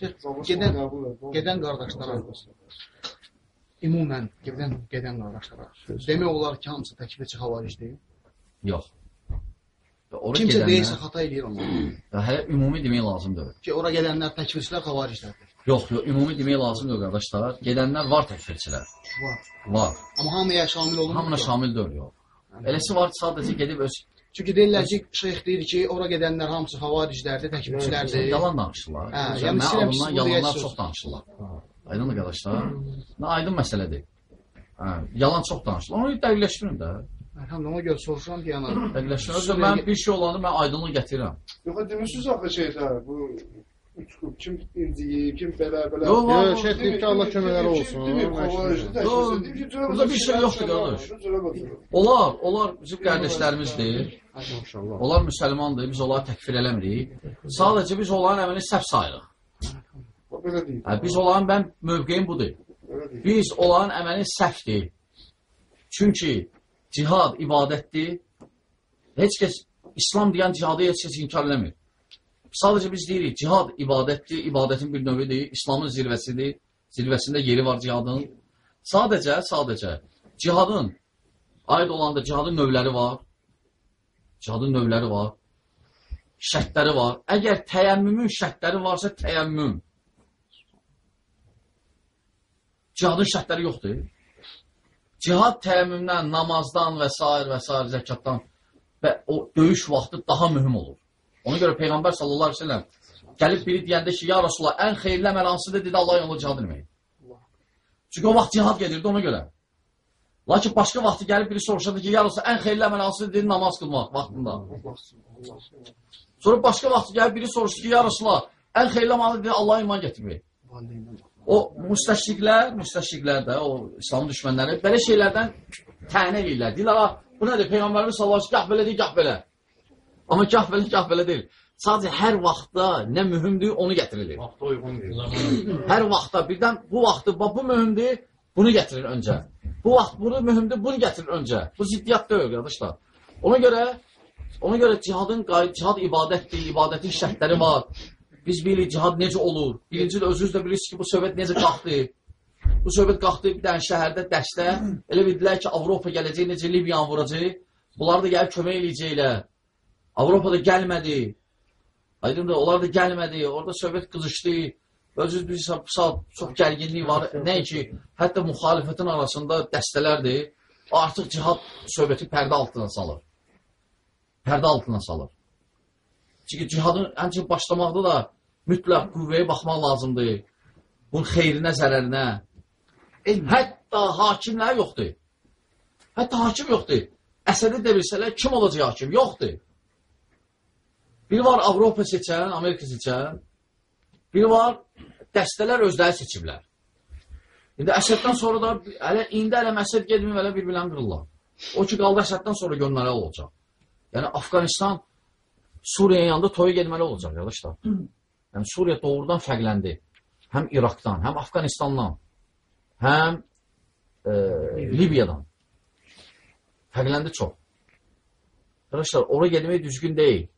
Gedən, gedən qardaşlara, ümumən gedən, gedən qardaşlara demək olar ki, hamısı təkfirçi xavaricdir. Yox. Ora Kimsə gedənlər, deyirsə xata eləyir onu. Hələ ümumi demək lazımdır. Ki, ora gələnlər təkfirçilər xavariclərdir. Yox, yox, ümumi demək lazımdır qardaşlar. Gedənlər var təkfirçilər. Var. Var. Amma hamıya şamil olunmur. Hamına şamil deyil, yox. Eləsi var sadəcə gedib öz Çünki deyirlər ki, şeyx deyir ki, ora gedənlər hamısı xavariclərdir, təkfirçilərdir. yalan danışırlar. Hə, yəni mən istəyirəm ki, alından siz bunu yalanlar çox danışırlar. Aydındır qardaşlar. Nə aydın məsələdir. Hə, yalan çox danışırlar. Onu dəqiqləşdirin də. Əlhamdülillah, ona görə soruşuram ki, yəni Dəqiqləşdirin. Mən bir şey olanı mən aydınlıq gətirirəm. Yox, demişsiniz axı şeydə bu üç qrup kim inciyib, kim belə belə. Yox, Yox, şey deyib ki, Allah köməkləri olsun. Burada bir şey yoxdur, qardaş. Onlar, onlar bizim qardaşlərimizdir. Maşallah. Onlar müsəlmandır. Biz onları təkfir eləmirik. Sadəcə biz onların əməlini səhv sayırıq. Belə deyil. Hə, biz onların mən mövqeyim budur. Biz onların əməlini səhvdir. Çünki cihad ibadətdir. Heç kəs İslam deyən cihadı heç kəs inkar eləmir. Sadəcə biz deyirik, cihad ibadətdir, ibadətin bir növüdür, İslamın zirvəsidir, zirvəsində yeri var cihadın. Sadəcə, sadəcə cihadın aid olanda cihadın növləri var. Cihadın növləri var. Şərtləri var. Əgər təyəmmümün şərtləri varsa təyəmmüm. Cihadın şərtləri yoxdur. Cihad təyəmmümdən, namazdan və s. və s. zəkatdan və o döyüş vaxtı daha mühüm olur. Ona görə Peyğəmbər sallallahu əleyhi və səlləm gəlib biri deyəndə ki, ya Rasulullah, ən xeyirli əməl hansıdır? Dedi Allah yolunda cihad etmək. Çünki o vaxt cihad gedirdi ona görə. Lakin başqa vaxtı gəlib biri soruşadı ki, ya Rasulullah, ən xeyirli əməl hansıdır? Dedi namaz qılmaq vaxtında. Sonra başqa vaxtı gəlib biri soruşdu ki, ya Rasulullah, ən xeyirli əməl dedi Allah'a iman gətirmək. O müstəşriqlər, müstəşriqlər də, o İslam düşmənləri belə şeylərdən tənə eləyirlər. Deyirlər, "Ah, bu nədir? Peyğəmbərimiz sallallahu əleyhi və səlləm gah belə deyir, gah belə." Amma gah belə, gah belə deyil. Sadəcə hər vaxtda nə mühümdür, onu gətirilir. Vaxta uyğun deyil. Hər vaxtda birdən bu vaxtı, bu mühümdür, bunu gətirir öncə. Bu vaxt bunu mühümdür, bunu gətirir öncə. Bu ziddiyyət deyil, qardaşlar. Ona görə ona görə cihadın cihad ibadətdir, ibadətin şərtləri var. Biz bilirik cihad necə olur. Birinci də özünüz də bilirsiniz ki, bu söhbət necə qalxdı. Bu söhbət qalxdı bir dənə şəhərdə, dərsdə. Elə bildilər ki, Avropa gələcək, necə Libiyanı vuracaq. Bunlar da gəlib kömək eləyəcəklər. Avropada gəlmədi. Aydındır, onlar da gəlmədi. Orada söhbət qızışdı. Özünüz bilirsiniz, bu saat çox gərginlik var. Nəinki, hətta müxalifətin arasında dəstələrdir. Artıq cihad söhbəti pərdə altına salır. Pərdə altına salır. Çünki cihadın həmçinin başlamaqda da mütləq qüvvəyə baxmaq lazımdır. Bunun xeyrinə, zərərinə. E, hətta hakimlər yoxdur. Hətta hakim yoxdur. Əsədi devirsələr kim olacaq hakim? Yoxdur. Biri var Avropa seçən, Amerika seçən. Biri var dəstələr özləri seçiblər. İndi Əsəddən sonra da hələ indi hələ Əsəd gedmir, hələ bir-birini qırırlar. O ki qaldı Əsəddən sonra görməli olacaq. Yəni Afqanistan Suriye'nin yanında toyu getməli olacaq qardaşlar. Yəni Suriye doğrudan fərqləndi. Həm İraqdan, həm Afqanistandan, həm e, Libiyadan. Fərqləndi çox. Arkadaşlar, ora getmək düzgün deyil.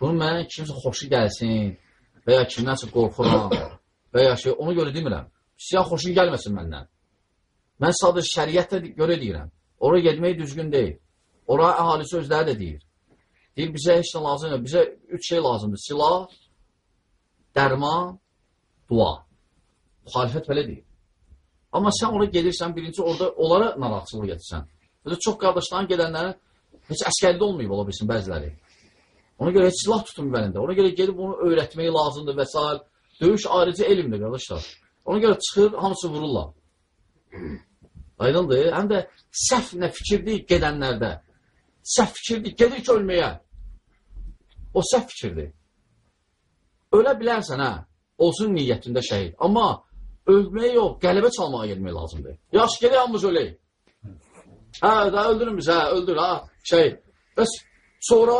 Bunun mənə kimsə xoşu gəlsin və ya kimdənsə qorxuram və ya şey, ona görə demirəm. Sizə xoşun gəlməsin məndən. Mən sadəcə şəriətə görə deyirəm. Ora getmək düzgün deyil. Ora əhalisi özləri də deyir. Deyir, bizə heç nə lazım yox. Bizə üç şey lazımdır. Silah, dərman, dua. Müxalifət belə deyir. Amma sən ora gedirsən, birinci orada onlara narahatçılıq getirsən. Özə çox qardaşların gedənlərin heç əskərdə olmayıb ola bilsin bəziləri. Ona görə silah tutun əlində. Ona görə gedib onu öyrətmək lazımdır və s. Döyüş ayrıcı elmdir qardaşlar. Ona görə çıxır, hamısı vururlar. Aydındır. Həm də səhv nə fikirdir gedənlərdə. Səhv fikirdir, gedir ki ölməyə. O səhv fikirdir. Ölə bilərsən, hə. Olsun niyyətində şəhid. Amma ölməyə yox, qələbə çalmağa getmək lazımdır. Yaş gedək hamımız ölək. Hə, da öldürün biz, hə, öldür, ha, şey. Bəs sonra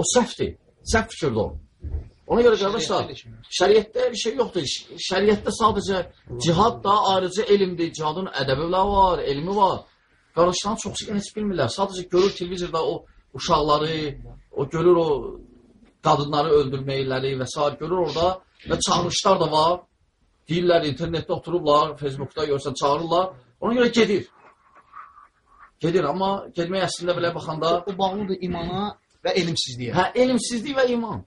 o səhvdir. Səhv fikirdir o. Ona görə qardaşlar, şəriətdə bir şey yoxdur. Şəriətdə sadəcə cihad da ayrıca elmdir. Cihadın ədəbi var, elmi var. Qardaşların çoxsu heç bilmirlər. Sadəcə görür televizorda o uşaqları, o görür o qadınları öldürməkləri və s. görür orada və çağırışlar da var. Deyirlər internetdə oturublar, Facebookda görsən çağırırlar. Ona görə gedir. Gedir, amma getmək əslində belə baxanda O bağlıdır imana və elmsizliyə. hə elmsizlik və iman.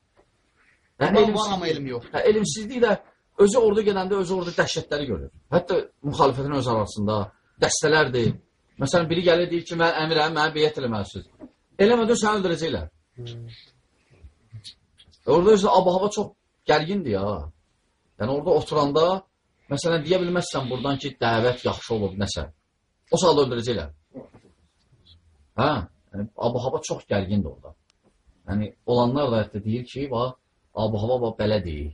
Hə, İman var amma elm yox. hə, elmsizlik də özü orada gedəndə özü orada dəhşətləri görür. Hətta müxalifətin öz arasında dəstələrdir. Məsələn, biri gəlir deyir ki, mən əmirəm, mənə beyət eləməlisiniz. Eləmədən səni öldürəcəklər. Orada özü ab-hava çox gərgindir ya. Yəni orada oturanda məsələn deyə bilməzsən burdan ki, dəvət yaxşı olub nəsə. O saat öldürəcəklər. Hə? Yəni ab-hava çox gərgindir orada. Yəni olanlar da hətta deyir ki, bax, ab-hava bax belə deyil.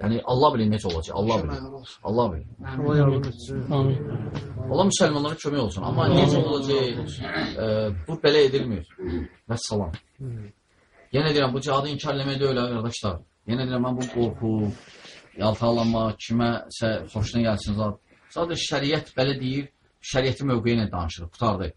Yəni Allah bilir necə olacaq. Allah bilir. Allah bilir. Allah yardım etsin. Allah müsəlmanlara kömək olsun. Amma necə olacaq? E, bu belə edilmir. Vəssalam. Yenə deyirəm, bu cihadı inkar eləmək deyil, qardaşlar. Yenə deyirəm, mən bu qorxu, yaltaqlanma, kiməsə xoşuna gəlsin zat. Sadəcə şəriət belə deyir, şəriəti mövqeyi ilə danışırıq, qutardı.